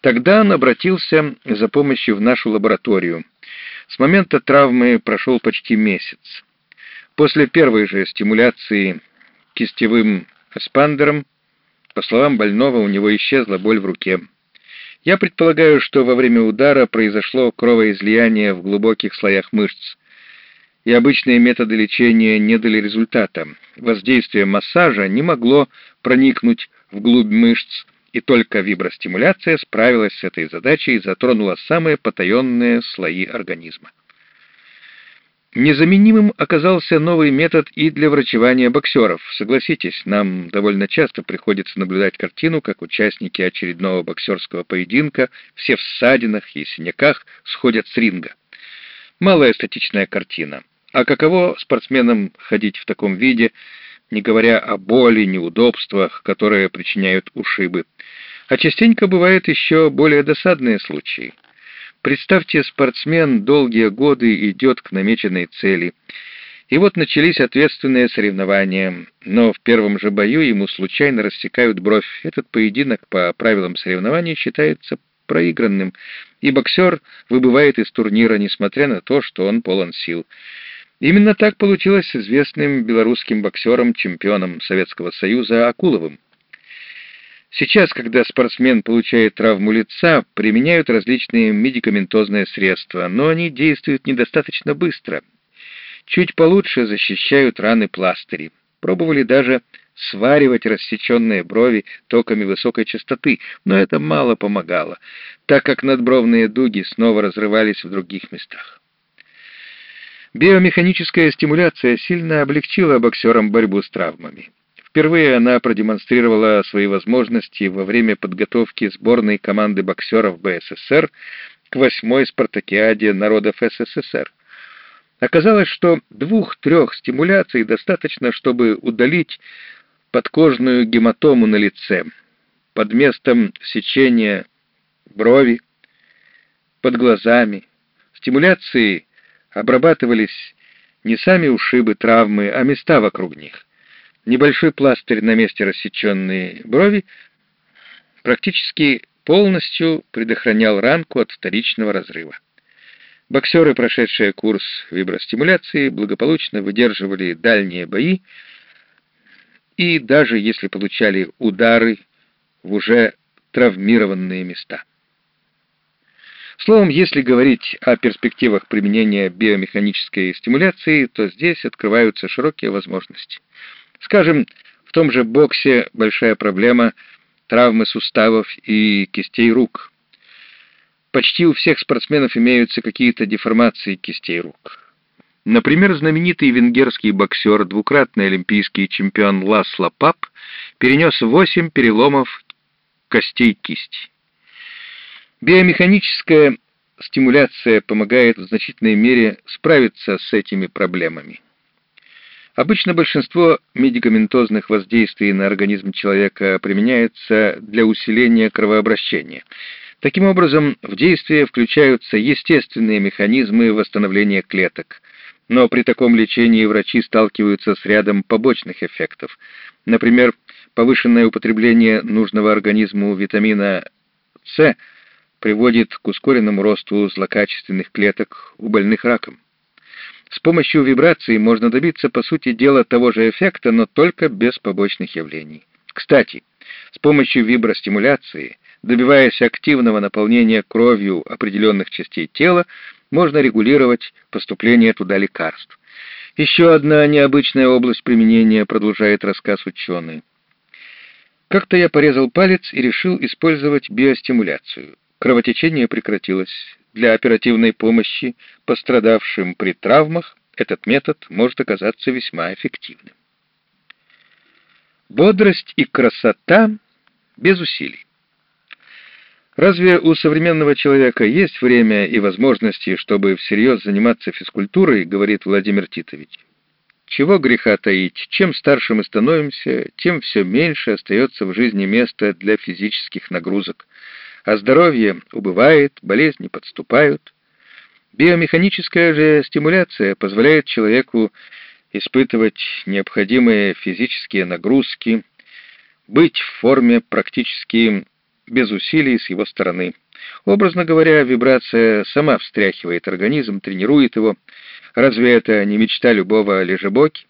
Тогда он обратился за помощью в нашу лабораторию. С момента травмы прошел почти месяц. После первой же стимуляции кистевым эспандером, по словам больного, у него исчезла боль в руке. Я предполагаю, что во время удара произошло кровоизлияние в глубоких слоях мышц, и обычные методы лечения не дали результата. Воздействие массажа не могло проникнуть вглубь мышц, и только вибростимуляция справилась с этой задачей и затронула самые потаенные слои организма. Незаменимым оказался новый метод и для врачевания боксеров. Согласитесь, нам довольно часто приходится наблюдать картину, как участники очередного боксерского поединка, все в ссадинах и синяках, сходят с ринга. Малая эстетичная картина. А каково спортсменам ходить в таком виде, не говоря о боли, неудобствах, которые причиняют ушибы. А частенько бывают еще более досадные случаи. Представьте, спортсмен долгие годы идет к намеченной цели. И вот начались ответственные соревнования, но в первом же бою ему случайно рассекают бровь. Этот поединок по правилам соревнований считается проигранным, и боксер выбывает из турнира, несмотря на то, что он полон сил. Именно так получилось с известным белорусским боксером, чемпионом Советского Союза Акуловым. Сейчас, когда спортсмен получает травму лица, применяют различные медикаментозные средства, но они действуют недостаточно быстро. Чуть получше защищают раны пластыри. Пробовали даже сваривать рассеченные брови токами высокой частоты, но это мало помогало, так как надбровные дуги снова разрывались в других местах. Биомеханическая стимуляция сильно облегчила боксерам борьбу с травмами. Впервые она продемонстрировала свои возможности во время подготовки сборной команды боксеров БССР к восьмой спартакиаде народов СССР. Оказалось, что двух-трех стимуляций достаточно, чтобы удалить подкожную гематому на лице, под местом сечения брови, под глазами. Стимуляции обрабатывались не сами ушибы, травмы, а места вокруг них. Небольшой пластырь на месте рассеченной брови практически полностью предохранял ранку от вторичного разрыва. Боксеры, прошедшие курс вибростимуляции, благополучно выдерживали дальние бои и даже если получали удары в уже травмированные места. Словом, если говорить о перспективах применения биомеханической стимуляции, то здесь открываются широкие возможности. Скажем, в том же боксе большая проблема травмы суставов и кистей рук. Почти у всех спортсменов имеются какие-то деформации кистей рук. Например, знаменитый венгерский боксер, двукратный олимпийский чемпион Ласло Пап, перенес 8 переломов костей кисти. Биомеханическая стимуляция помогает в значительной мере справиться с этими проблемами. Обычно большинство медикаментозных воздействий на организм человека применяется для усиления кровообращения. Таким образом, в действие включаются естественные механизмы восстановления клеток. Но при таком лечении врачи сталкиваются с рядом побочных эффектов. Например, повышенное употребление нужного организму витамина С – приводит к ускоренному росту злокачественных клеток у больных раком. С помощью вибрации можно добиться, по сути дела, того же эффекта, но только без побочных явлений. Кстати, с помощью вибростимуляции, добиваясь активного наполнения кровью определенных частей тела, можно регулировать поступление туда лекарств. Еще одна необычная область применения, продолжает рассказ ученый. Как-то я порезал палец и решил использовать биостимуляцию. Кровотечение прекратилось. Для оперативной помощи пострадавшим при травмах этот метод может оказаться весьма эффективным. Бодрость и красота без усилий. Разве у современного человека есть время и возможности, чтобы всерьез заниматься физкультурой, говорит Владимир Титович? Чего греха таить, чем старше мы становимся, тем все меньше остается в жизни места для физических нагрузок а здоровье убывает, болезни подступают. Биомеханическая же стимуляция позволяет человеку испытывать необходимые физические нагрузки, быть в форме практически без усилий с его стороны. Образно говоря, вибрация сама встряхивает организм, тренирует его. Разве это не мечта любого лежебоки?